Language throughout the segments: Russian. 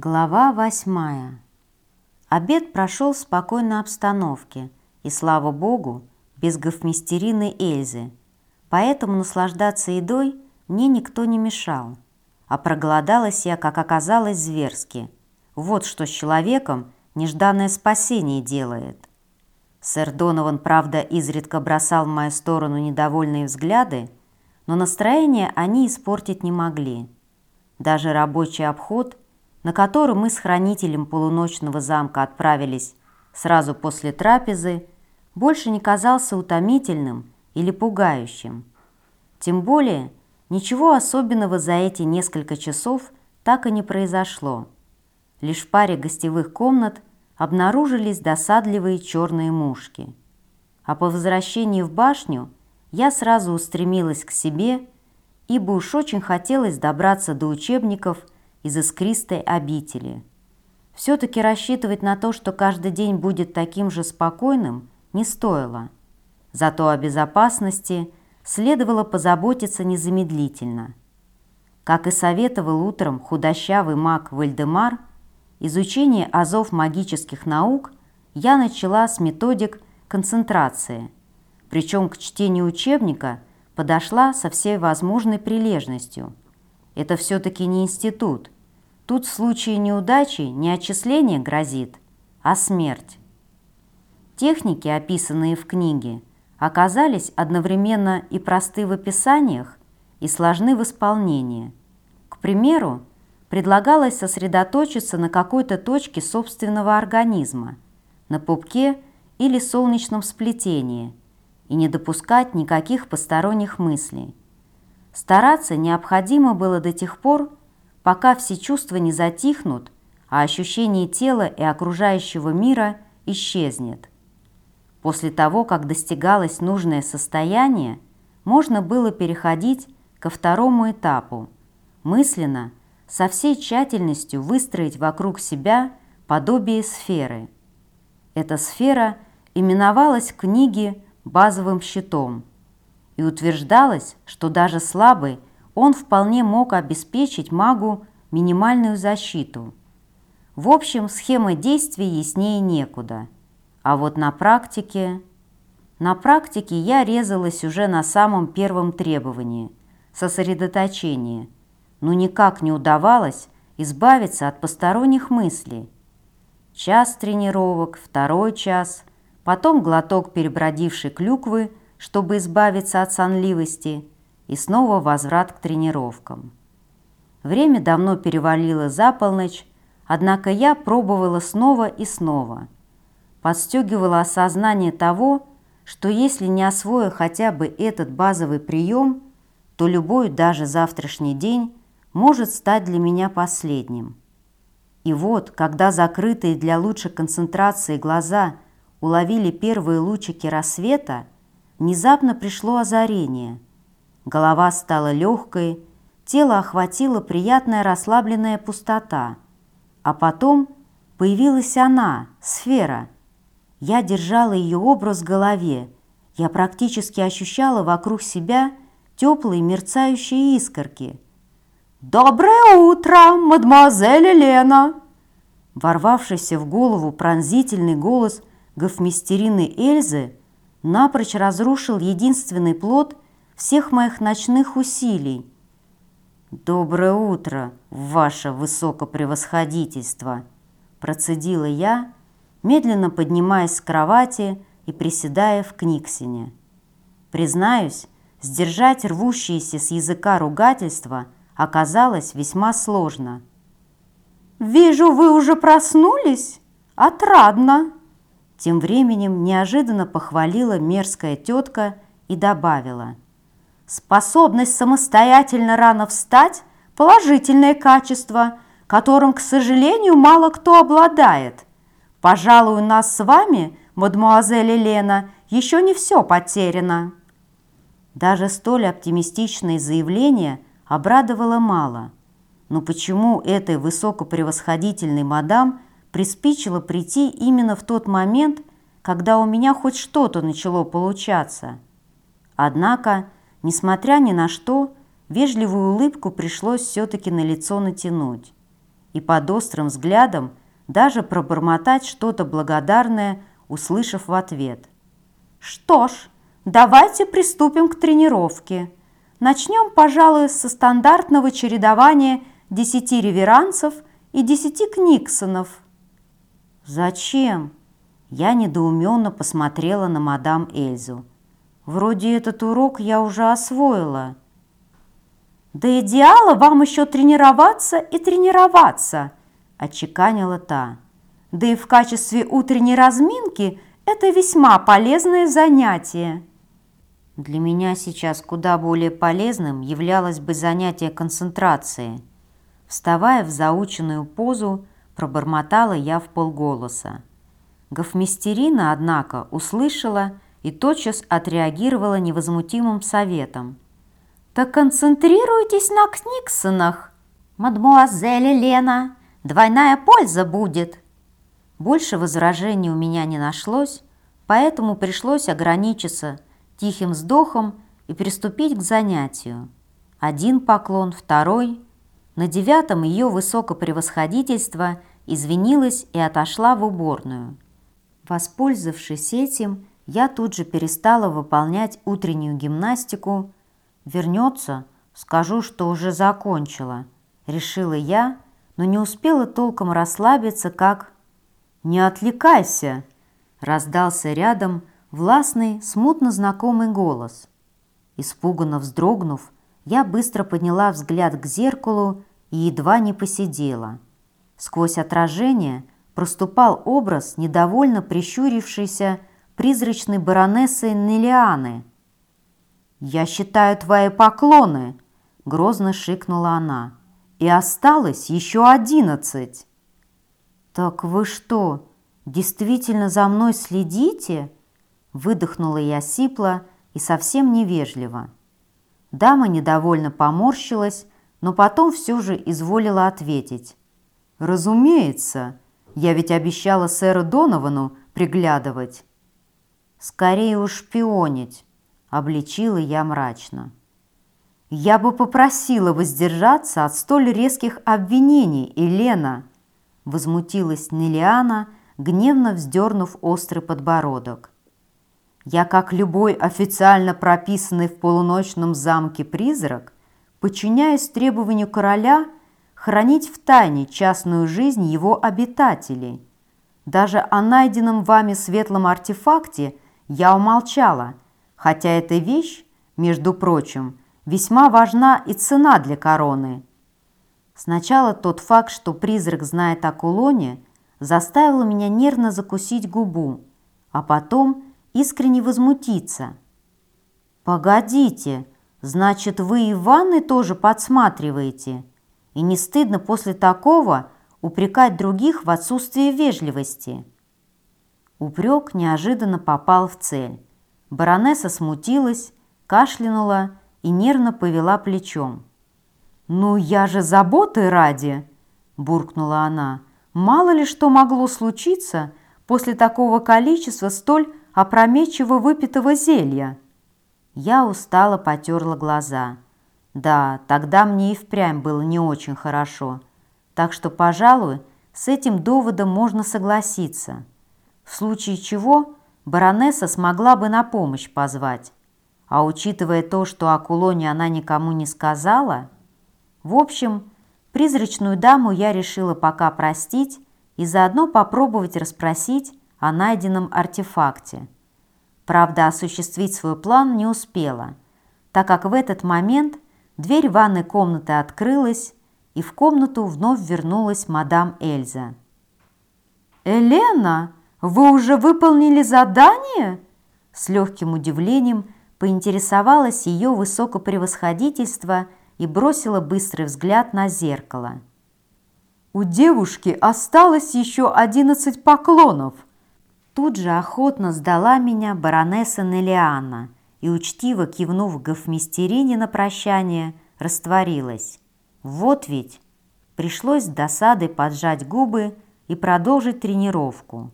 Глава восьмая. Обед прошел в спокойной обстановке, и, слава богу, без гофмистерины Эльзы, поэтому наслаждаться едой мне никто не мешал. А проголодалась я, как оказалось, зверски. Вот что с человеком нежданное спасение делает. Сэр Донован, правда, изредка бросал в мою сторону недовольные взгляды, но настроение они испортить не могли. Даже рабочий обход – на который мы с хранителем полуночного замка отправились сразу после трапезы, больше не казался утомительным или пугающим. Тем более, ничего особенного за эти несколько часов так и не произошло. Лишь в паре гостевых комнат обнаружились досадливые черные мушки. А по возвращении в башню я сразу устремилась к себе, ибо уж очень хотелось добраться до учебников – из искристой обители. Все-таки рассчитывать на то, что каждый день будет таким же спокойным, не стоило. Зато о безопасности следовало позаботиться незамедлительно. Как и советовал утром худощавый маг Вальдемар, изучение азов магических наук я начала с методик концентрации, причем к чтению учебника подошла со всей возможной прилежностью – это все-таки не институт. Тут в случае неудачи не отчисление грозит, а смерть. Техники, описанные в книге, оказались одновременно и просты в описаниях, и сложны в исполнении. К примеру, предлагалось сосредоточиться на какой-то точке собственного организма, на пупке или солнечном сплетении, и не допускать никаких посторонних мыслей. Стараться необходимо было до тех пор, пока все чувства не затихнут, а ощущение тела и окружающего мира исчезнет. После того, как достигалось нужное состояние, можно было переходить ко второму этапу – мысленно, со всей тщательностью выстроить вокруг себя подобие сферы. Эта сфера именовалась в книге базовым щитом – и утверждалось, что даже слабый он вполне мог обеспечить магу минимальную защиту. В общем, схема действий яснее некуда. А вот на практике... На практике я резалась уже на самом первом требовании – сосредоточение, но никак не удавалось избавиться от посторонних мыслей. Час тренировок, второй час, потом глоток перебродившей клюквы – чтобы избавиться от сонливости, и снова возврат к тренировкам. Время давно перевалило за полночь, однако я пробовала снова и снова. Подстегивала осознание того, что если не освою хотя бы этот базовый прием, то любой, даже завтрашний день, может стать для меня последним. И вот, когда закрытые для лучшей концентрации глаза уловили первые лучики рассвета, Внезапно пришло озарение. Голова стала легкой, тело охватила приятная расслабленная пустота. А потом появилась она, сфера. Я держала ее образ в голове. Я практически ощущала вокруг себя теплые мерцающие искорки. «Доброе утро, мадемуазель Елена!» Ворвавшийся в голову пронзительный голос гофмистерины Эльзы напрочь разрушил единственный плод всех моих ночных усилий. «Доброе утро, ваше высокопревосходительство!» Процедила я, медленно поднимаясь с кровати и приседая в книгсине. Признаюсь, сдержать рвущиеся с языка ругательства оказалось весьма сложно. «Вижу, вы уже проснулись? Отрадно!» Тем временем неожиданно похвалила мерзкая тетка и добавила. «Способность самостоятельно рано встать – положительное качество, которым, к сожалению, мало кто обладает. Пожалуй, у нас с вами, мадмуазель Елена, еще не все потеряно». Даже столь оптимистичное заявление обрадовало мало. Но почему этой высокопревосходительной мадам – приспичило прийти именно в тот момент, когда у меня хоть что-то начало получаться. Однако, несмотря ни на что, вежливую улыбку пришлось все-таки на лицо натянуть. и под острым взглядом даже пробормотать что-то благодарное, услышав в ответ. «Что ж, давайте приступим к тренировке. Начнем, пожалуй, со стандартного чередования десяти реверансов и десяти книксонов». «Зачем?» Я недоуменно посмотрела на мадам Эльзу. «Вроде этот урок я уже освоила». «До идеала вам еще тренироваться и тренироваться», – отчеканила та. «Да и в качестве утренней разминки это весьма полезное занятие». Для меня сейчас куда более полезным являлось бы занятие концентрации. Вставая в заученную позу, пробормотала я в полголоса. Гофмистерина, однако, услышала и тотчас отреагировала невозмутимым советом – «Так концентрируйтесь на Книксонах, мадмуазель Лена, двойная польза будет». Больше возражений у меня не нашлось, поэтому пришлось ограничиться тихим вздохом и приступить к занятию. Один поклон, второй. На девятом ее высокопревосходительство извинилась и отошла в уборную. Воспользовавшись этим, я тут же перестала выполнять утреннюю гимнастику, Вернется, скажу, что уже закончила. Решила я, но не успела толком расслабиться, как... «Не отвлекайся!» Раздался рядом властный, смутно знакомый голос. Испуганно вздрогнув, я быстро подняла взгляд к зеркалу и едва не посидела. Сквозь отражение проступал образ недовольно прищурившейся призрачной баронессы Нелианы – «Я считаю твои поклоны!» – грозно шикнула она. «И осталось еще одиннадцать!» «Так вы что, действительно за мной следите?» Выдохнула я сипло и совсем невежливо. Дама недовольно поморщилась, но потом все же изволила ответить. «Разумеется, я ведь обещала сэру Доновану приглядывать». «Скорее уж шпионить», обличила я мрачно. «Я бы попросила воздержаться от столь резких обвинений, Елена!» Возмутилась Нелиана, гневно вздернув острый подбородок. «Я, как любой официально прописанный в полуночном замке призрак, подчиняюсь требованию короля хранить в тайне частную жизнь его обитателей. Даже о найденном вами светлом артефакте я умолчала – хотя эта вещь, между прочим, весьма важна и цена для короны. Сначала тот факт, что призрак знает о кулоне, заставил меня нервно закусить губу, а потом искренне возмутиться. «Погодите, значит, вы и ванны тоже подсматриваете? И не стыдно после такого упрекать других в отсутствии вежливости?» Упрек неожиданно попал в цель. Баронесса смутилась, кашлянула и нервно повела плечом. «Ну, я же заботы ради!» – буркнула она. «Мало ли что могло случиться после такого количества столь опрометчиво выпитого зелья!» Я устало потерла глаза. Да, тогда мне и впрямь было не очень хорошо. Так что, пожалуй, с этим доводом можно согласиться. В случае чего баронесса смогла бы на помощь позвать. А учитывая то, что о кулоне она никому не сказала... В общем, призрачную даму я решила пока простить и заодно попробовать расспросить о найденном артефакте. Правда, осуществить свой план не успела, так как в этот момент дверь ванной комнаты открылась, и в комнату вновь вернулась мадам Эльза. «Елена!» «Вы уже выполнили задание?» С легким удивлением поинтересовалась ее высокопревосходительство и бросила быстрый взгляд на зеркало. «У девушки осталось еще одиннадцать поклонов!» Тут же охотно сдала меня баронесса Нелиана и, учтиво кивнув гофмистерине на прощание, растворилась. Вот ведь! Пришлось с досадой поджать губы и продолжить тренировку.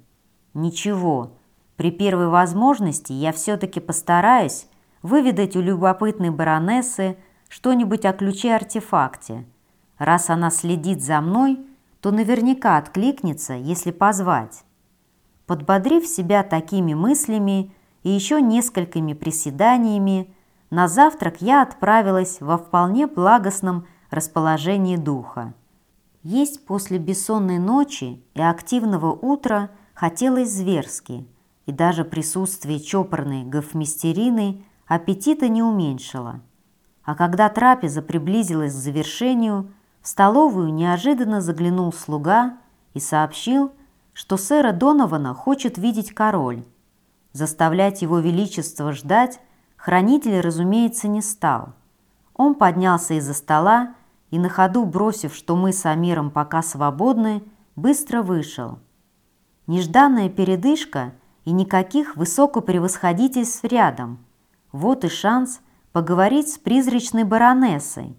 Ничего, при первой возможности я все-таки постараюсь выведать у любопытной баронессы что-нибудь о ключе-артефакте. Раз она следит за мной, то наверняка откликнется, если позвать. Подбодрив себя такими мыслями и еще несколькими приседаниями, на завтрак я отправилась во вполне благостном расположении духа. Есть после бессонной ночи и активного утра хотелось зверски, и даже присутствие чопорной гофмистерины аппетита не уменьшило. А когда трапеза приблизилась к завершению, в столовую неожиданно заглянул слуга и сообщил, что сэра Донована хочет видеть король. Заставлять его величество ждать хранитель, разумеется, не стал. Он поднялся из-за стола и на ходу, бросив, что мы с Амиром пока свободны, быстро вышел. Нежданная передышка и никаких высокопревосходительств рядом. Вот и шанс поговорить с призрачной баронессой.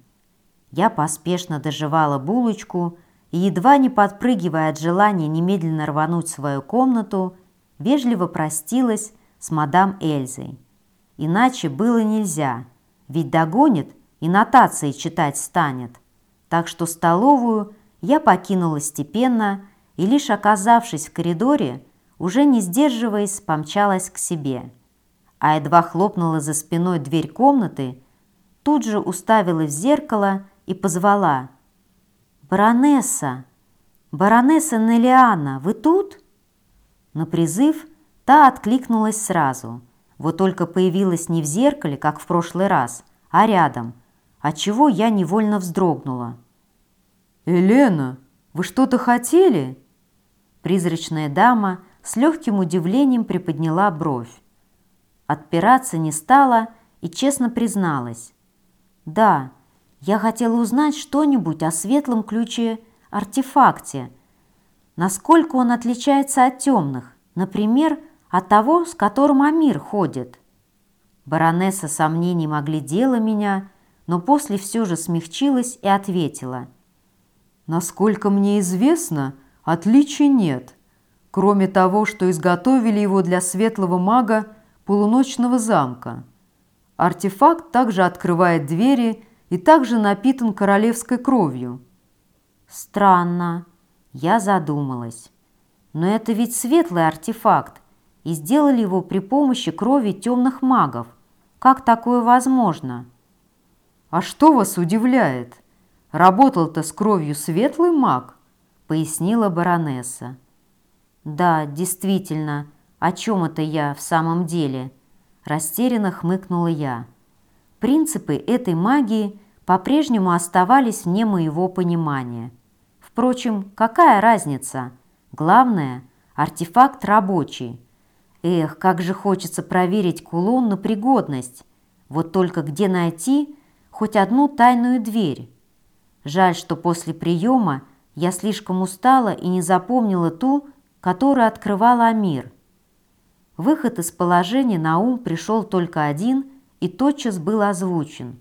Я поспешно доживала булочку и, едва не подпрыгивая от желания немедленно рвануть в свою комнату, вежливо простилась с мадам Эльзой. Иначе было нельзя, ведь догонит и нотации читать станет. Так что столовую я покинула степенно и, лишь оказавшись в коридоре, уже не сдерживаясь, помчалась к себе. А едва хлопнула за спиной дверь комнаты, тут же уставилась в зеркало и позвала – «Баронесса! Баронесса Нелиана, вы тут?» На призыв та откликнулась сразу. Вот только появилась не в зеркале, как в прошлый раз, а рядом, отчего я невольно вздрогнула. «Елена, вы что-то хотели?» Призрачная дама с легким удивлением приподняла бровь. Отпираться не стала и честно призналась. «Да, я хотела узнать что-нибудь о светлом ключе-артефакте. Насколько он отличается от темных, например, от того, с которым Амир ходит. Баронесса сомнением оглядела меня, но после все же смягчилась и ответила. «Насколько мне известно, отличий нет, кроме того, что изготовили его для светлого мага полуночного замка. Артефакт также открывает двери и также напитан королевской кровью. Странно. Я задумалась. Но это ведь светлый артефакт, и сделали его при помощи крови темных магов. Как такое возможно? А что вас удивляет? Работал-то с кровью светлый маг, пояснила баронесса. Да, действительно, о чем это я в самом деле? Растерянно хмыкнула я. Принципы этой магии по-прежнему оставались вне моего понимания. Впрочем, какая разница? Главное, артефакт рабочий. Эх, как же хочется проверить кулон на пригодность. Вот только где найти хоть одну тайную дверь? Жаль, что после приема я слишком устала и не запомнила ту, которую открывала Амир. Выход из положения на ум пришел только один и тотчас был озвучен.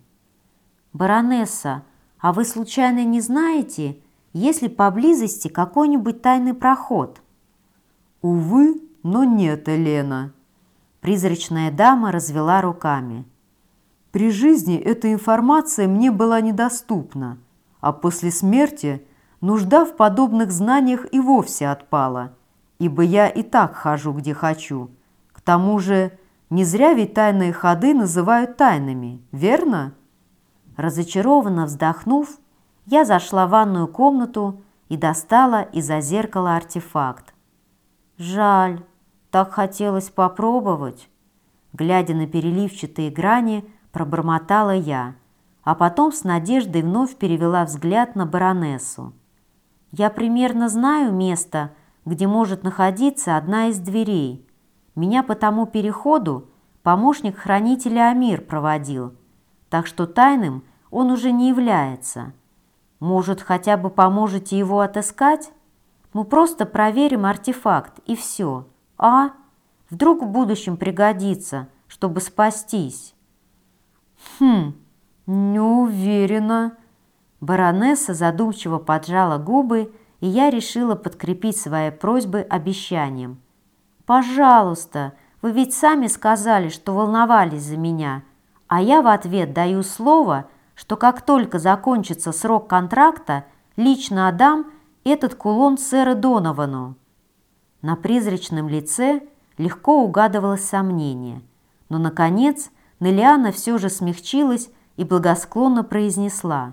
«Баронесса, а вы случайно не знаете, есть ли поблизости какой-нибудь тайный проход?» «Увы, но нет, Елена». Призрачная дама развела руками. «При жизни эта информация мне была недоступна, а после смерти нужда в подобных знаниях и вовсе отпала, ибо я и так хожу, где хочу. К тому же не зря ведь тайные ходы называют тайнами, верно?» Разочарованно вздохнув, я зашла в ванную комнату и достала из-за зеркала артефакт. Жаль, так хотелось попробовать. Глядя на переливчатые грани, пробормотала я, а потом с надеждой вновь перевела взгляд на баронессу. Я примерно знаю место, где может находиться одна из дверей. Меня по тому переходу помощник хранителя Амир проводил – так что тайным он уже не является. Может, хотя бы поможете его отыскать? Мы просто проверим артефакт, и все. А? Вдруг в будущем пригодится, чтобы спастись. Хм, не уверена. Баронесса задумчиво поджала губы, и я решила подкрепить свои просьбы обещанием. «Пожалуйста, вы ведь сами сказали, что волновались за меня», а я в ответ даю слово, что как только закончится срок контракта, лично отдам этот кулон сэра Доновану?» На призрачном лице легко угадывалось сомнение, но, наконец, Нелиана все же смягчилась и благосклонно произнесла.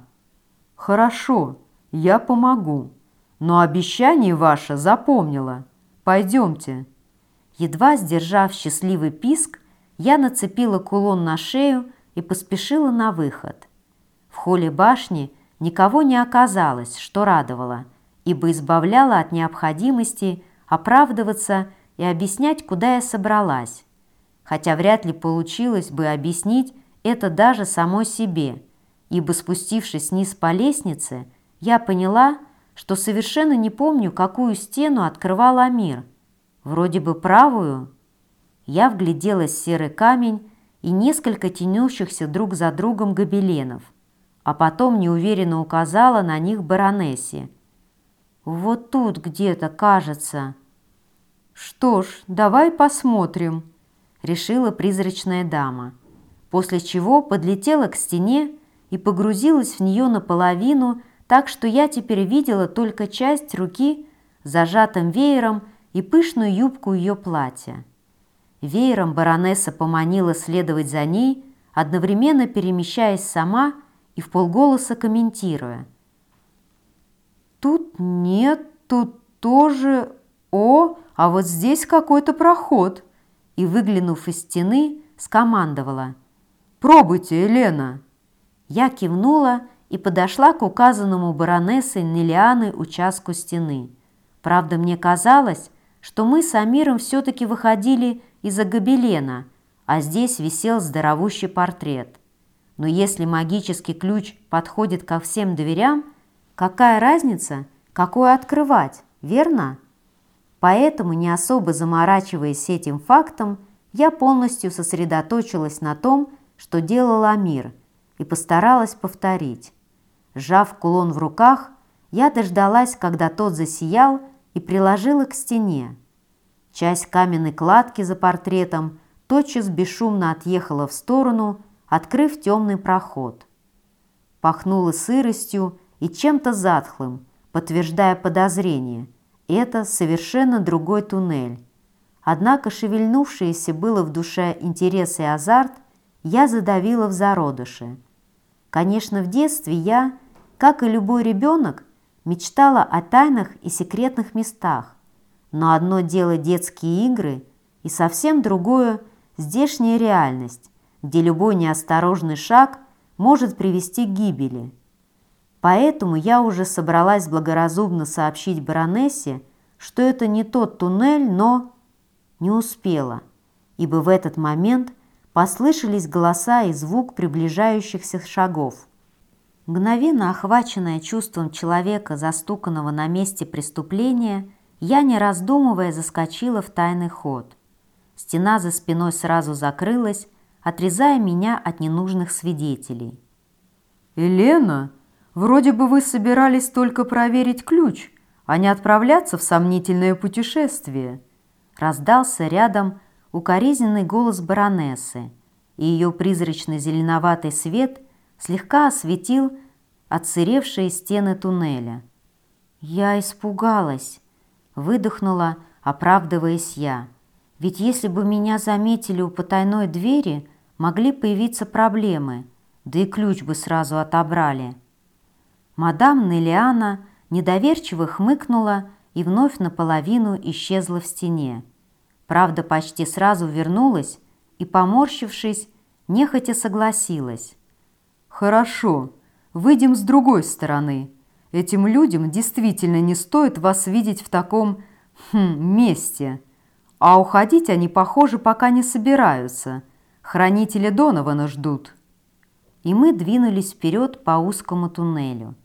«Хорошо, я помогу, но обещание ваше запомнила. Пойдемте». Едва сдержав счастливый писк, я нацепила кулон на шею и поспешила на выход. В холле башни никого не оказалось, что радовало, ибо избавляло от необходимости оправдываться и объяснять, куда я собралась, хотя вряд ли получилось бы объяснить это даже самой себе, ибо спустившись вниз по лестнице, я поняла, что совершенно не помню, какую стену открывал Амир. Вроде бы правую. Я вгляделась в серый камень и несколько тянущихся друг за другом гобеленов, а потом неуверенно указала на них баронессе. «Вот тут где-то, кажется». «Что ж, давай посмотрим», — решила призрачная дама, после чего подлетела к стене и погрузилась в нее наполовину, так что я теперь видела только часть руки, зажатым веером и пышную юбку ее платья. Веером баронесса поманила следовать за ней, одновременно перемещаясь сама и в полголоса комментируя. «Тут нет, тут тоже... О, а вот здесь какой-то проход!» И, выглянув из стены, скомандовала. «Пробуйте, Елена!» Я кивнула и подошла к указанному баронессой Нелианы участку стены. Правда, мне казалось, что мы с Амиром все-таки выходили из-за гобелена, а здесь висел здоровущий портрет. Но если магический ключ подходит ко всем дверям, какая разница, какой открывать, верно? Поэтому, не особо заморачиваясь этим фактом, я полностью сосредоточилась на том, что делал Амир – и постаралась повторить. Сжав кулон в руках, я дождалась, когда тот засиял, и приложила к стене. Часть каменной кладки за портретом тотчас бесшумно отъехала в сторону, открыв темный проход. Пахнуло сыростью и чем-то затхлым, подтверждая подозрение. Это совершенно другой туннель. Однако шевельнувшееся было в душе интерес и азарт я задавила в зародыше – Конечно, в детстве я, как и любой ребенок, мечтала о тайных и секретных местах. Но одно дело детские игры и совсем другое – здешняя реальность, где любой неосторожный шаг может привести к гибели. Поэтому я уже собралась благоразумно сообщить баронессе, что это не тот туннель, но не успела, ибо в этот момент – Послышались голоса и звук приближающихся шагов. Мгновенно охваченная чувством человека, застуканного на месте преступления, я, не раздумывая, заскочила в тайный ход. Стена за спиной сразу закрылась, отрезая меня от ненужных свидетелей. «Елена, вроде бы вы собирались только проверить ключ, а не отправляться в сомнительное путешествие», раздался рядом укоризненный голос баронессы, и ее призрачный зеленоватый свет слегка осветил отсыревшие стены туннеля. «Я испугалась», — выдохнула, оправдываясь я. «Ведь если бы меня заметили у потайной двери, могли появиться проблемы, да и ключ бы сразу отобрали». Мадам Нелиана недоверчиво хмыкнула и вновь наполовину исчезла в стене. Правда, почти сразу вернулась и, поморщившись, нехотя согласилась. «Хорошо, выйдем с другой стороны. Этим людям действительно не стоит вас видеть в таком хм, месте. А уходить они, похоже, пока не собираются. Хранители Донована ждут». И мы двинулись вперед по узкому туннелю.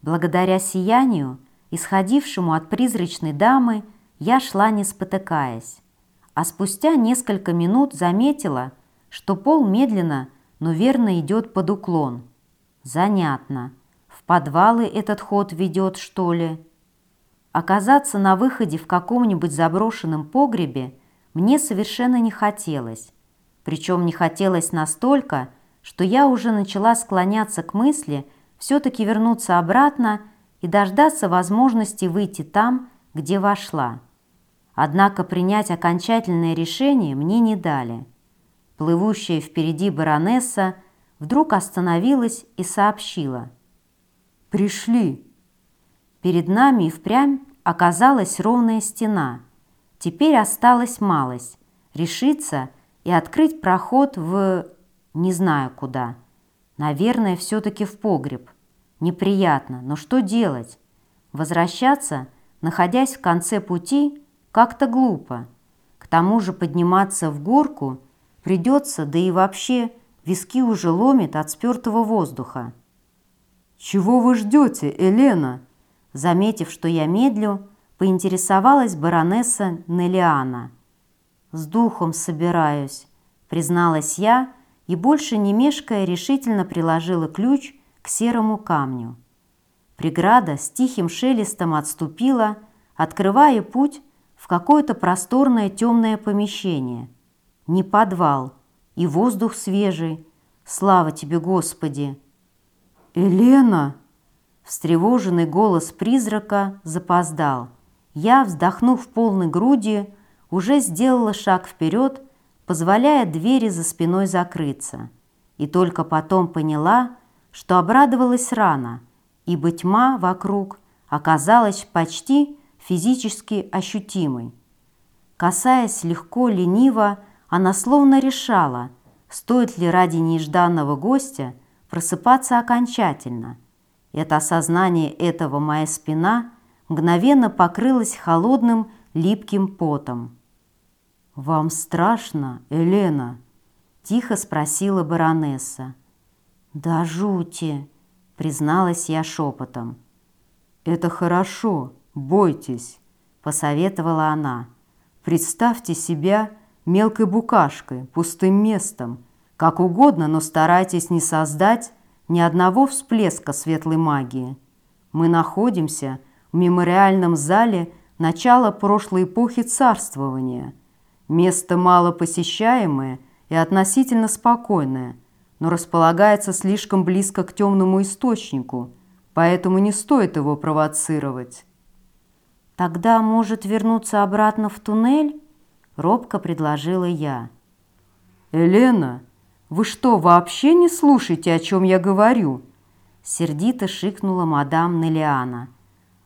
Благодаря сиянию, исходившему от призрачной дамы, я шла не спотыкаясь а спустя несколько минут заметила, что пол медленно, но верно идет под уклон. Занятно. В подвалы этот ход ведет, что ли? Оказаться на выходе в каком-нибудь заброшенном погребе мне совершенно не хотелось. Причем не хотелось настолько, что я уже начала склоняться к мысли все-таки вернуться обратно и дождаться возможности выйти там, где вошла. Однако принять окончательное решение мне не дали. Плывущая впереди баронесса вдруг остановилась и сообщила. «Пришли!» Перед нами и впрямь оказалась ровная стена. Теперь осталась малость – решиться и открыть проход в... не знаю куда. Наверное, все-таки в погреб. Неприятно, но что делать? Возвращаться, находясь в конце пути, как-то глупо. К тому же подниматься в горку придется, да и вообще виски уже ломит от спертого воздуха. «Чего вы ждете, Елена?» Заметив, что я медлю, поинтересовалась баронесса Нелиана. «С духом собираюсь», — призналась я и, больше не мешкая, решительно приложила ключ к серому камню. Преграда с тихим шелестом отступила, открывая путь в какое-то просторное темное помещение. Не подвал, и воздух свежий. Слава тебе, Господи! «Елена!» Встревоженный голос призрака запоздал. Я, вздохнув полной грудью, уже сделала шаг вперед, позволяя двери за спиной закрыться. И только потом поняла, что обрадовалась рано, ибо тьма вокруг оказалась почти физически ощутимой. Касаясь легко, лениво, она словно решала, стоит ли ради нежданного гостя просыпаться окончательно. Это осознание этого моя спина мгновенно покрылась холодным липким потом. «Вам страшно, Елена?» – тихо спросила баронесса. «Да жути!» – призналась я шепотом. «Это хорошо, бойтесь», – посоветовала она. «Представьте себя мелкой букашкой, пустым местом, как угодно, но старайтесь не создать ни одного всплеска светлой магии. Мы находимся в мемориальном зале начала прошлой эпохи царствования. Место малопосещаемое и относительно спокойное – но располагается слишком близко к темному источнику, поэтому не стоит его провоцировать. «Тогда, может, вернуться обратно в туннель?» – робко предложила я. «Елена, вы что, вообще не слушаете, о чем я говорю?» Сердито шикнула мадам Нелиана.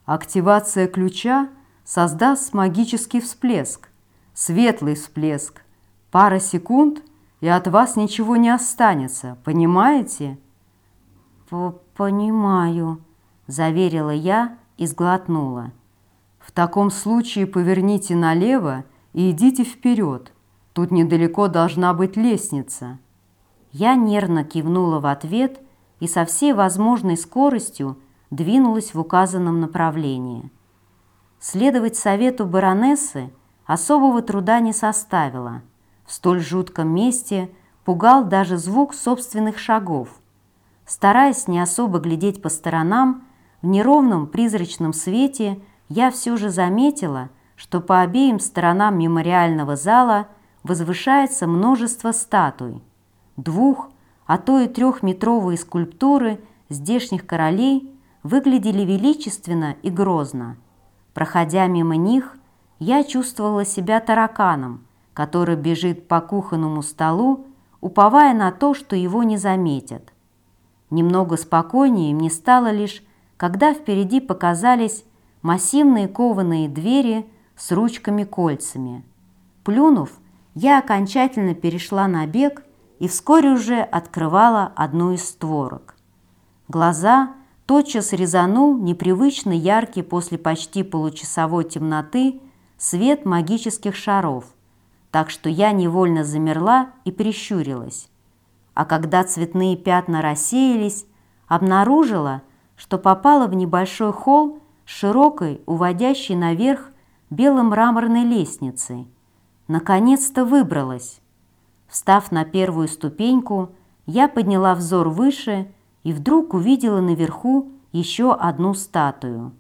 «Активация ключа создаст магический всплеск, светлый всплеск. Пара секунд – и от вас ничего не останется, понимаете?» «Понимаю», – заверила я и сглотнула. «В таком случае поверните налево и идите вперед. Тут недалеко должна быть лестница». Я нервно кивнула в ответ и со всей возможной скоростью двинулась в указанном направлении. Следовать совету баронессы особого труда не составило – в столь жутком месте пугал даже звук собственных шагов. Стараясь не особо глядеть по сторонам, в неровном призрачном свете я все же заметила, что по обеим сторонам мемориального зала возвышается множество статуй. Двух, а то и трехметровые скульптуры здешних королей выглядели величественно и грозно. Проходя мимо них, я чувствовала себя тараканом – который бежит по кухонному столу, уповая на то, что его не заметят. Немного спокойнее мне стало лишь, когда впереди показались массивные кованые двери с ручками-кольцами. Плюнув, я окончательно перешла на бег и вскоре уже открывала одну из створок. Глаза тотчас резанул непривычно яркий после почти получасовой темноты свет магических шаров – так что я невольно замерла и прищурилась. А когда цветные пятна рассеялись, обнаружила, что попала в небольшой холл с широкой, уводящей наверх белой мраморной лестницей. Наконец-то выбралась. Встав на первую ступеньку, я подняла взор выше и вдруг увидела наверху еще одну статую.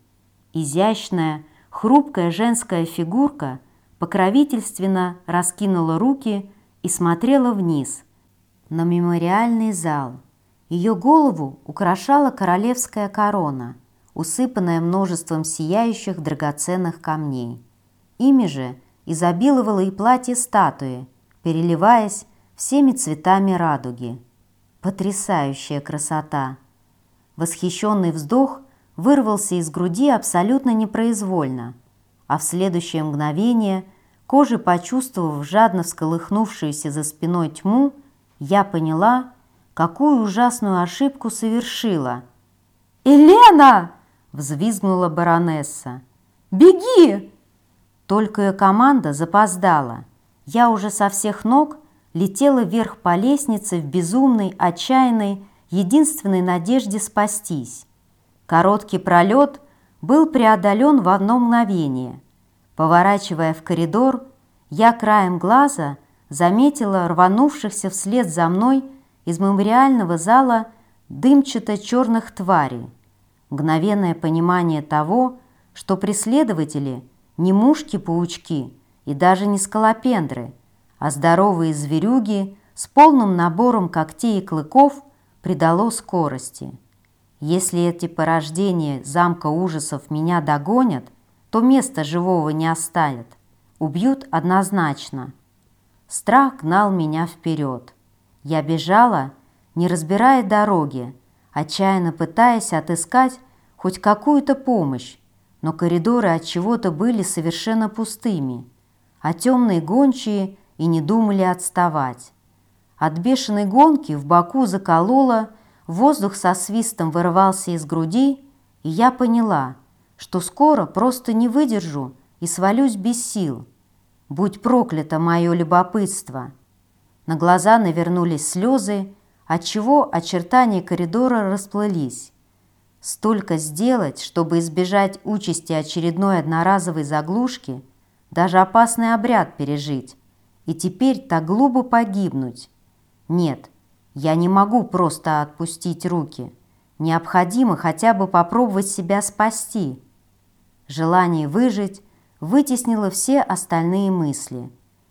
Изящная, хрупкая женская фигурка – покровительственно раскинула руки и смотрела вниз, на мемориальный зал. Ее голову украшала королевская корона, усыпанная множеством сияющих драгоценных камней. Ими же изобиловало и платье статуи, переливаясь всеми цветами радуги. Потрясающая красота! Восхищенный вздох вырвался из груди абсолютно непроизвольно, а в следующее мгновение, кожей почувствовав жадно всколыхнувшуюся за спиной тьму, я поняла, какую ужасную ошибку совершила. «Елена!» – взвизгнула баронесса. «Беги!» Только ее команда запоздала. Я уже со всех ног летела вверх по лестнице в безумной, отчаянной, единственной надежде спастись. Короткий пролет был преодолен в одно мгновение. Поворачивая в коридор, я краем глаза заметила рванувшихся вслед за мной из мемориального зала дымчато-черных тварей. Мгновенное понимание того, что преследователи не мушки-паучки и даже не скалопендры, а здоровые зверюги с полным набором когтей и клыков придало скорости. Если эти порождения замка ужасов меня догонят, то места живого не оставят. Убьют однозначно. Страх гнал меня вперед. Я бежала, не разбирая дороги, отчаянно пытаясь отыскать хоть какую-то помощь, но коридоры от чего-то были совершенно пустыми, а темные гончие и не думали отставать. От бешеной гонки в боку закололо, Воздух со свистом вырывался из груди, и я поняла, что скоро просто не выдержу и свалюсь без сил. Будь проклято мое любопытство! На глаза навернулись слезы, отчего очертания коридора расплылись. Столько сделать, чтобы избежать участи очередной одноразовой заглушки, даже опасный обряд пережить, и теперь так глупо погибнуть. Нет, я не могу просто отпустить руки. Необходимо хотя бы попробовать себя спасти. Желание выжить вытеснило все остальные мысли.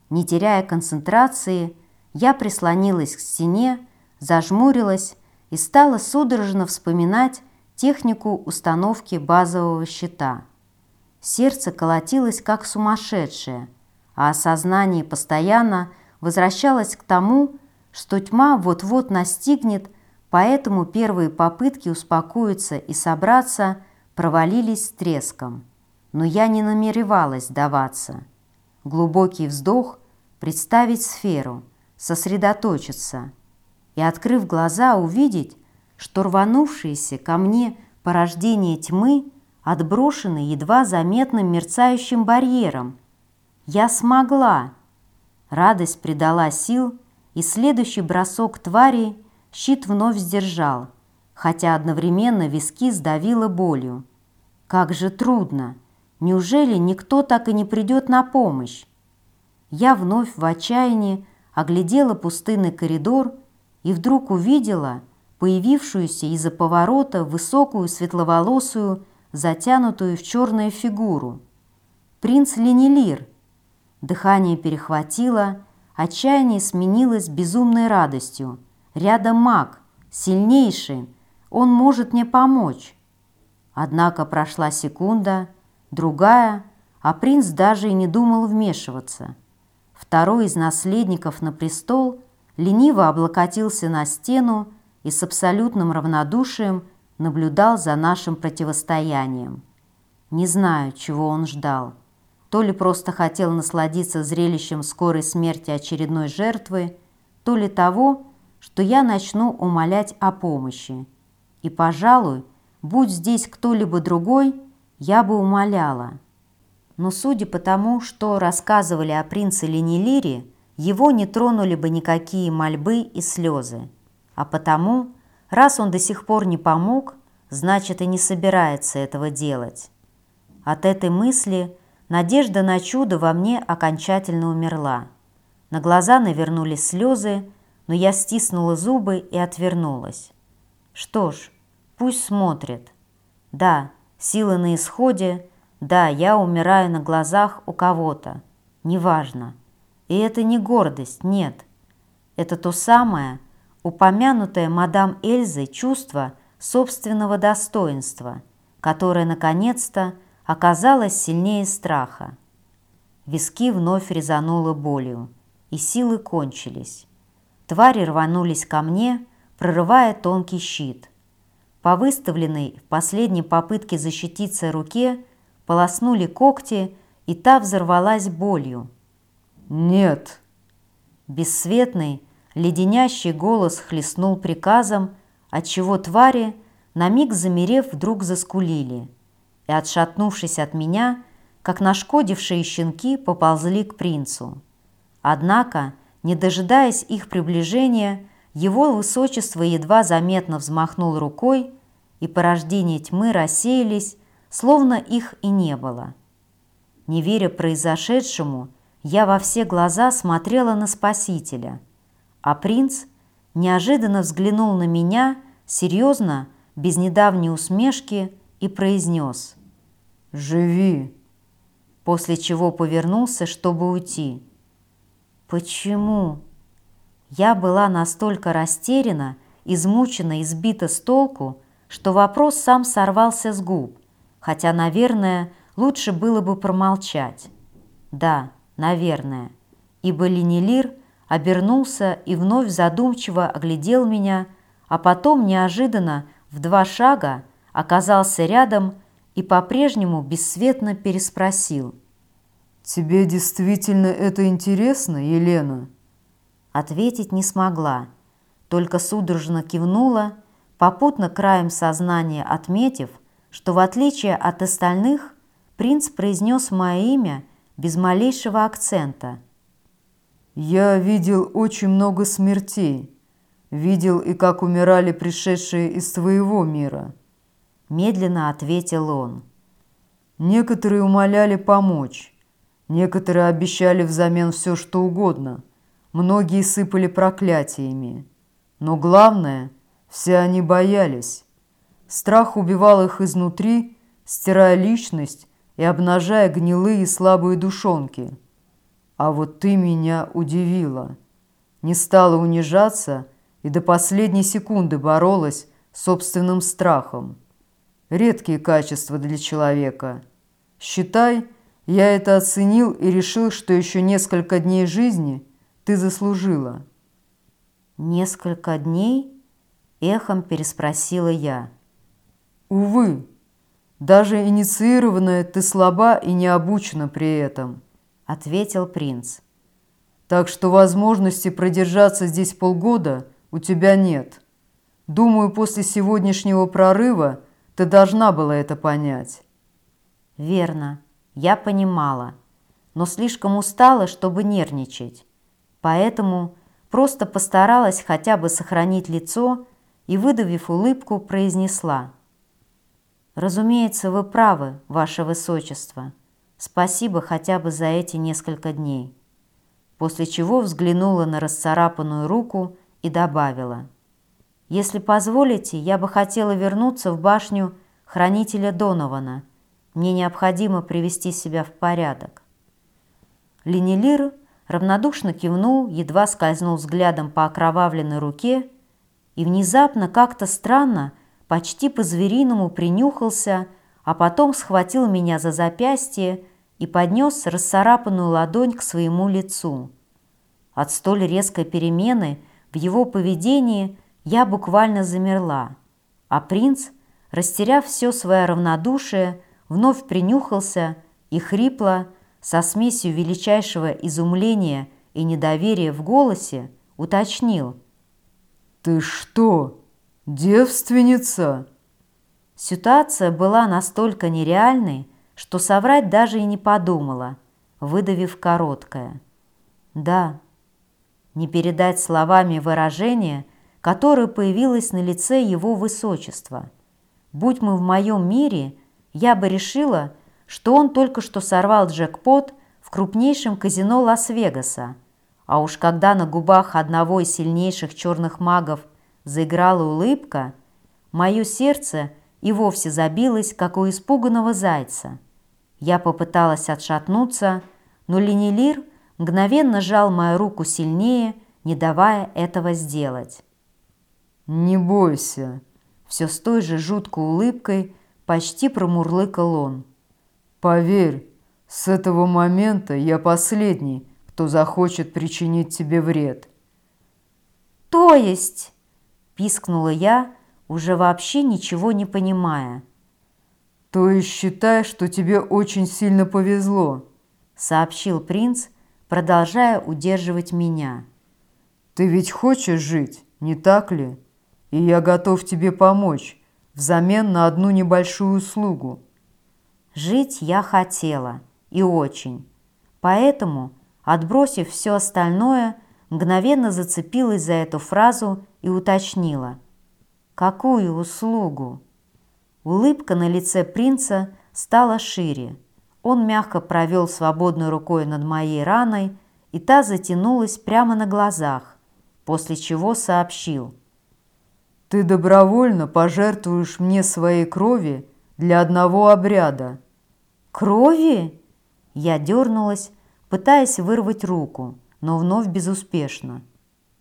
Не теряя концентрации, я прислонилась к стене, зажмурилась и стала судорожно вспоминать технику установки базового щита. Сердце колотилось как сумасшедшее, а осознание постоянно возвращалось к тому, что тьма вот-вот настигнет, поэтому первые попытки успокоиться и собраться провалились с треском. Но я не намеревалась сдаваться. Глубокий вздох, представить сферу, сосредоточиться и, открыв глаза, увидеть, что рванувшиеся ко мне порождение тьмы отброшены едва заметным мерцающим барьером. Я смогла. Радость придала сил, и следующий бросок твари щит вновь сдержал, хотя одновременно виски сдавило болью. Как же трудно! Неужели никто так и не придет на помощь? Я вновь в отчаянии оглядела пустынный коридор и вдруг увидела появившуюся из-за поворота высокую светловолосую, затянутую в черную фигуру. Принц Ленилир. Дыхание перехватило, Отчаяние сменилось безумной радостью. Рядом маг, сильнейший, он может мне помочь. Однако прошла секунда, другая, а принц даже и не думал вмешиваться. Второй из наследников на престол лениво облокотился на стену и с абсолютным равнодушием наблюдал за нашим противостоянием. Не знаю, чего он ждал то ли просто хотел насладиться зрелищем скорой смерти очередной жертвы, то ли того, что я начну умолять о помощи. И, пожалуй, будь здесь кто-либо другой, я бы умоляла. Но судя по тому, что рассказывали о принце Ленилире, его не тронули бы никакие мольбы и слезы. А потому, раз он до сих пор не помог, значит и не собирается этого делать. От этой мысли Надежда на чудо во мне окончательно умерла. На глаза навернулись слезы, но я стиснула зубы и отвернулась. Что ж, пусть смотрит. Да, силы на исходе, да, я умираю на глазах у кого-то. Неважно. И это не гордость, нет. Это то самое, упомянутое мадам Эльзой чувство собственного достоинства, которая наконец-то оказалась сильнее страха. Виски вновь резануло болью, и силы кончились. Твари рванулись ко мне, прорывая тонкий щит. По выставленной в последней попытке защититься руке полоснули когти, и та взорвалась болью. «Нет!» Бесцветный, леденящий голос хлестнул приказом, отчего твари, на миг замерев, вдруг заскулили и, отшатнувшись от меня, как нашкодившие щенки поползли к принцу. Однако, не дожидаясь их приближения, его высочество едва заметно взмахнул рукой, и порождения тьмы рассеялись, словно их и не было. Не веря произошедшему, я во все глаза смотрела на Спасителя, а принц неожиданно взглянул на меня, серьезно, без недавней усмешки, и произнес «Живи!» после чего повернулся, чтобы уйти. «Почему?» Я была настолько растеряна, измучена и сбита с толку, что вопрос сам сорвался с губ, хотя, наверное, лучше было бы промолчать. Да, наверное, ибо Ленилир обернулся и вновь задумчиво оглядел меня, а потом неожиданно в два шага оказался рядом и по-прежнему бесцветно переспросил. «Тебе действительно это интересно, Елена?» Ответить не смогла, только судорожно кивнула, попутно краем сознания отметив, что в отличие от остальных принц произнес мое имя без малейшего акцента. «Я видел очень много смертей, видел и как умирали пришедшие из твоего мира». Медленно ответил он. Некоторые умоляли помочь, некоторые обещали взамен все, что угодно, многие сыпали проклятиями. Но главное, все они боялись. Страх убивал их изнутри, стирая личность и обнажая гнилые и слабые душонки. А вот ты меня удивила. Не стала унижаться и до последней секунды боролась с собственным страхом. Редкие качества для человека. Считай, я это оценил и решил, что еще несколько дней жизни ты заслужила. «Несколько дней?» – эхом переспросила я. «Увы, даже инициированная ты слаба и не обучена при этом», – ответил принц. «Так что возможности продержаться здесь полгода у тебя нет. Думаю, после сегодняшнего прорыва – ты должна была это понять. Верно, я понимала, но слишком устала, чтобы нервничать. Поэтому просто постаралась хотя бы сохранить лицо и, выдавив улыбку, произнесла. «Разумеется, вы правы, ваше высочество. Спасибо хотя бы за эти несколько дней». После чего взглянула на расцарапанную руку и добавила – если позволите, я бы хотела вернуться в башню хранителя Донована. Мне необходимо привести себя в порядок. Ленилир равнодушно кивнул, едва скользнул взглядом по окровавленной руке и внезапно как-то странно, почти по-звериному принюхался, а потом схватил меня за запястье и поднес расцарапанную ладонь к своему лицу. От столь резкой перемены в его поведении – я буквально замерла, а принц, растеряв все свое равнодушие, вновь принюхался и хрипло, со смесью величайшего изумления и недоверия в голосе, уточнил. «Ты что, девственница?» Ситуация была настолько нереальной, что соврать даже и не подумала, выдавив короткое. «Да». Не передать словами выражение – которое появилось на лице его высочества. Будь мы в моем мире, я бы решила, что он только что сорвал джекпот в крупнейшем казино Лас-Вегаса, а уж когда на губах одного из сильнейших черных магов заиграла улыбка, мое сердце и вовсе забилось, как у испуганного зайца. Я попыталась отшатнуться, но Ленилир мгновенно сжал мою руку сильнее, не давая этого сделать. «Не бойся», – все с той же жуткой улыбкой Почти промурлыкал он. «Поверь, с этого момента я последний, кто захочет причинить тебе вред». «То есть?» – пискнула я, уже вообще ничего не понимая. «То есть считай, что тебе очень сильно повезло», – сообщил принц, продолжая удерживать меня. «Ты ведь хочешь жить, не так ли? И я готов тебе помочь взамен на одну небольшую услугу». Жить я хотела, и очень. Поэтому, отбросив все остальное, мгновенно зацепилась за эту фразу и уточнила. «Какую услугу?» Улыбка на лице принца стала шире. Он мягко провел свободной рукой над моей раной, и та затянулась прямо на глазах, после чего сообщил. «Ты добровольно пожертвуешь мне своей крови для одного обряда». «Крови?» Я дернулась, пытаясь вырвать руку, но вновь безуспешно.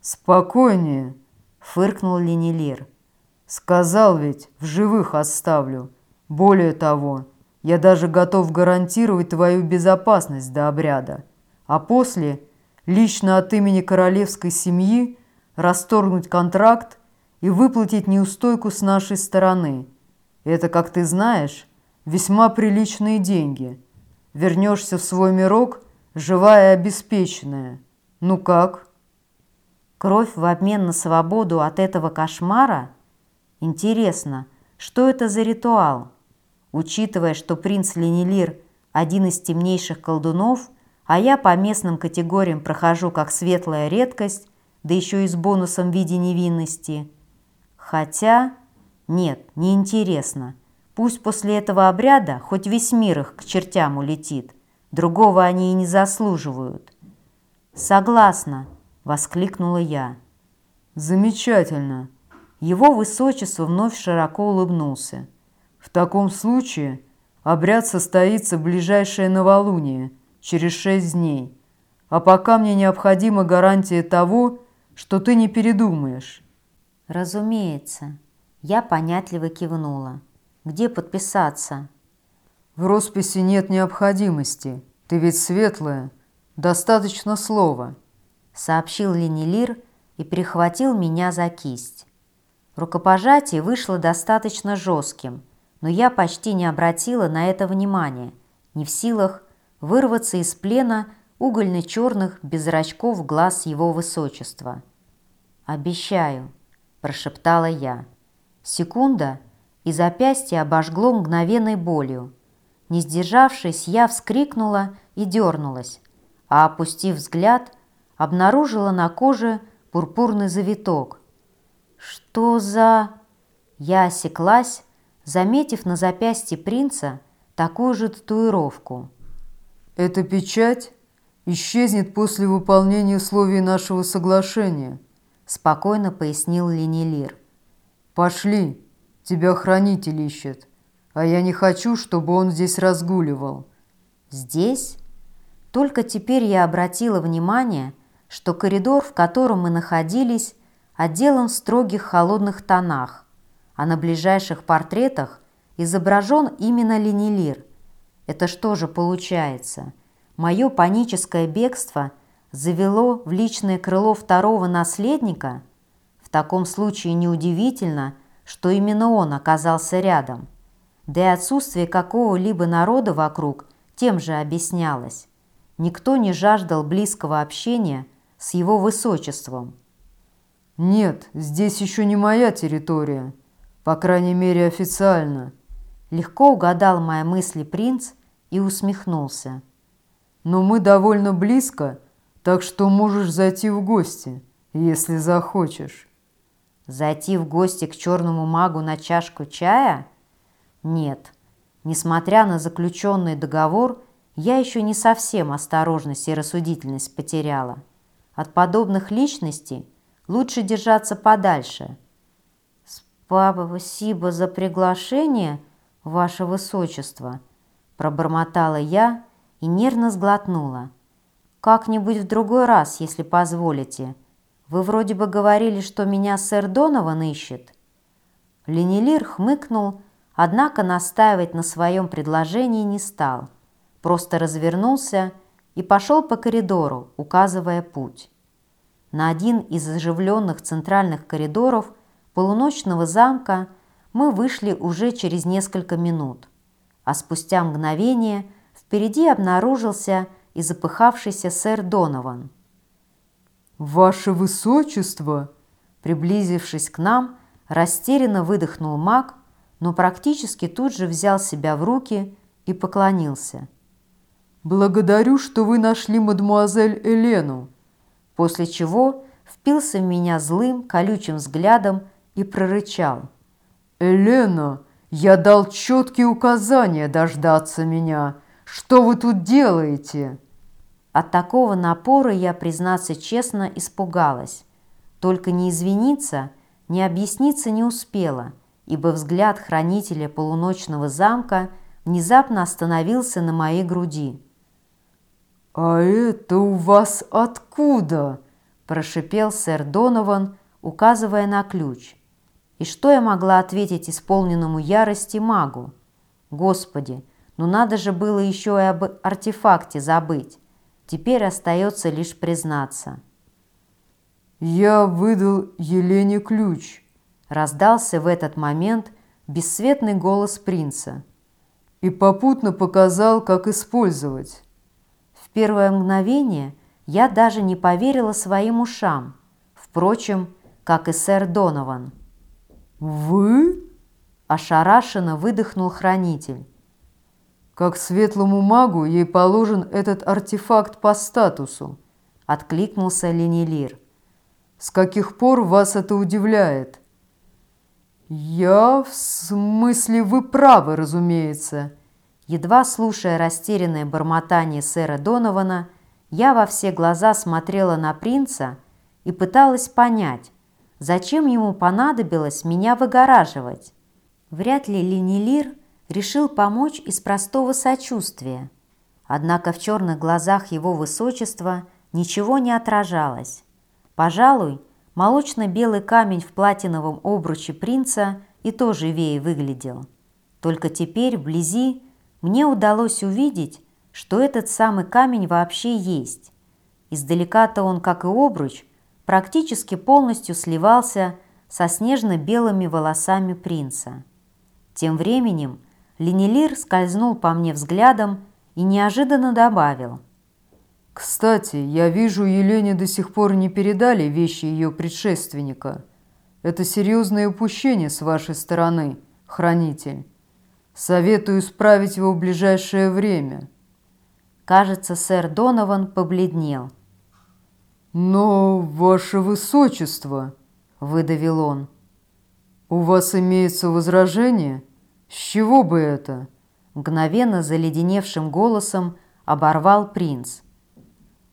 «Спокойнее», — фыркнул Ленилер. «Сказал ведь, в живых оставлю. Более того, я даже готов гарантировать твою безопасность до обряда, а после лично от имени королевской семьи расторгнуть контракт и выплатить неустойку с нашей стороны. Это, как ты знаешь, весьма приличные деньги. Вернешься в свой мирок, живая и обеспеченная. Ну как?» Кровь в обмен на свободу от этого кошмара? Интересно, что это за ритуал? Учитывая, что принц Ленилир – один из темнейших колдунов, а я по местным категориям прохожу как светлая редкость, да еще и с бонусом в виде невинности. Хотя, нет, не интересно. Пусть после этого обряда хоть весь мир их к чертям улетит. Другого они и не заслуживают. Согласна воскликнула я. Замечательно. Его высочество вновь широко улыбнулся. В таком случае обряд состоится в ближайшее новолуние, через шесть дней. А пока мне необходима гарантия того, что ты не передумаешь. Разумеется. Я понятливо кивнула. Где подписаться? В росписи нет необходимости. Ты ведь светлая. Достаточно слова сообщил Ленилир и прихватил меня за кисть. Рукопожатие вышло достаточно жестким, но я почти не обратила на это внимания, не в силах вырваться из плена угольно-черных без зрачков глаз его высочества. «Обещаю», – прошептала я. Секунда, и запястье обожгло мгновенной болью. Не сдержавшись, я вскрикнула и дернулась, а, опустив взгляд, обнаружила на коже пурпурный завиток. «Что за...» Я осеклась, заметив на запястье принца такую же татуировку. «Эта печать исчезнет после выполнения условий нашего соглашения», спокойно пояснил Ленилир. «Пошли, тебя хранитель ищет, а я не хочу, чтобы он здесь разгуливал». «Здесь?» Только теперь я обратила внимание, что коридор, в котором мы находились, отделан в строгих холодных тонах, а на ближайших портретах изображен именно Ленилир. Это что же получается? Мое паническое бегство завело в личное крыло второго наследника? В таком случае неудивительно, что именно он оказался рядом. Да и отсутствие какого-либо народа вокруг тем же объяснялось. Никто не жаждал близкого общения – с его высочеством. «Нет, здесь еще не моя территория, по крайней мере официально». Легко угадал мои мысли принц и усмехнулся. «Но мы довольно близко, так что можешь зайти в гости, если захочешь». «Зайти в гости к черному магу на чашку чая?» «Нет». Несмотря на заключенный договор, я еще не совсем осторожность и рассудительность потеряла. От подобных личностей лучше держаться подальше. «Спасибо за приглашение, ваше высочество», пробормотала я и нервно сглотнула. «Как-нибудь в другой раз, если позволите. Вы вроде бы говорили, что меня сэр Донован ищет». Ленилир хмыкнул, однако настаивать на своем предложении не стал, просто развернулся и пошел по коридору, указывая путь. На один из оживленных центральных коридоров полуночного замка мы вышли уже через несколько минут, а спустя мгновение впереди обнаружился и запыхавшийся сэр Донован. «Ваше Высочество!» Приблизившись к нам, растерянно выдохнул маг, но практически тут же взял себя в руки и поклонился. «Благодарю, что вы нашли мадемуазель Элену!» После чего впился в меня злым, колючим взглядом и прорычал. «Элена, я дал четкие указания дождаться меня. Что вы тут делаете?» От такого напора я, признаться честно, испугалась. Только не извиниться, не объясниться не успела, ибо взгляд хранителя полуночного замка внезапно остановился на моей груди. «А это у вас откуда?» – прошипел сэр Донован, указывая на ключ. И что я могла ответить исполненному ярости магу? Господи, ну надо же было еще и об артефакте забыть. Теперь остается лишь признаться. «Я выдал Елене ключ», – раздался в этот момент бесцветный голос принца. «И попутно показал, как использовать». В первое мгновение я даже не поверила своим ушам. Впрочем, как и сэр Донован. «Вы?» – ошарашенно выдохнул хранитель. «Как светлому магу ей положен этот артефакт по статусу», – откликнулся Ленилир. «С каких пор вас это удивляет?» «Я в смысле вы правы, разумеется». Едва слушая растерянное бормотание сэра Донована, я во все глаза смотрела на принца и пыталась понять, Зачем ему понадобилось меня выгораживать? Вряд ли Ленилир решил помочь из простого сочувствия. Однако в черных глазах его высочества ничего не отражалось. Пожалуй, молочно-белый камень в платиновом обруче принца и то живее выглядел. Только теперь вблизи мне удалось увидеть, что этот самый камень вообще есть. Издалека-то он, как и обруч, практически полностью сливался со снежно-белыми волосами принца. Тем временем Ленилир скользнул по мне взглядом и неожиданно добавил. «Кстати, я вижу, Елене до сих пор не передали вещи ее предшественника. Это серьезное упущение с вашей стороны, хранитель. Советую исправить его в ближайшее время». Кажется, сэр Донован побледнел – «Но, ваше высочество», — выдавил он, — «у вас имеется возражение? С чего бы это?» Мгновенно заледеневшим голосом оборвал принц.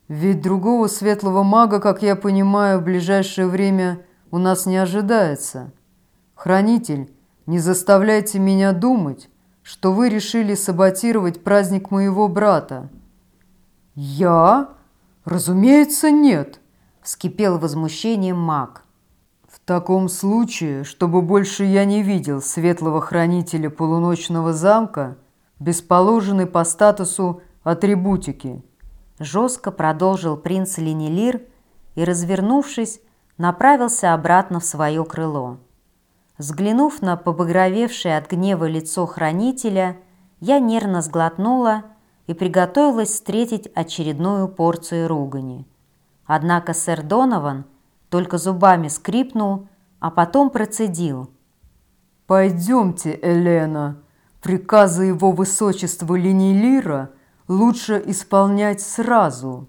«Ведь другого светлого мага, как я понимаю, в ближайшее время у нас не ожидается. Хранитель, не заставляйте меня думать, что вы решили саботировать праздник моего брата». «Я?» «Разумеется, нет», – вскипел возмущением маг. «В таком случае, чтобы больше я не видел светлого хранителя полуночного замка, без положенной по статусу атрибутики», – жестко продолжил принц Ленилир и, развернувшись, направился обратно в свое крыло. Взглянув на побагровевшее от гнева лицо хранителя, я нервно сглотнула и приготовилась встретить очередную порцию ругани. Однако сэр Донован только зубами скрипнул, а потом процедил. «Пойдемте, Елена, приказы его высочества Ленилира лучше исполнять сразу».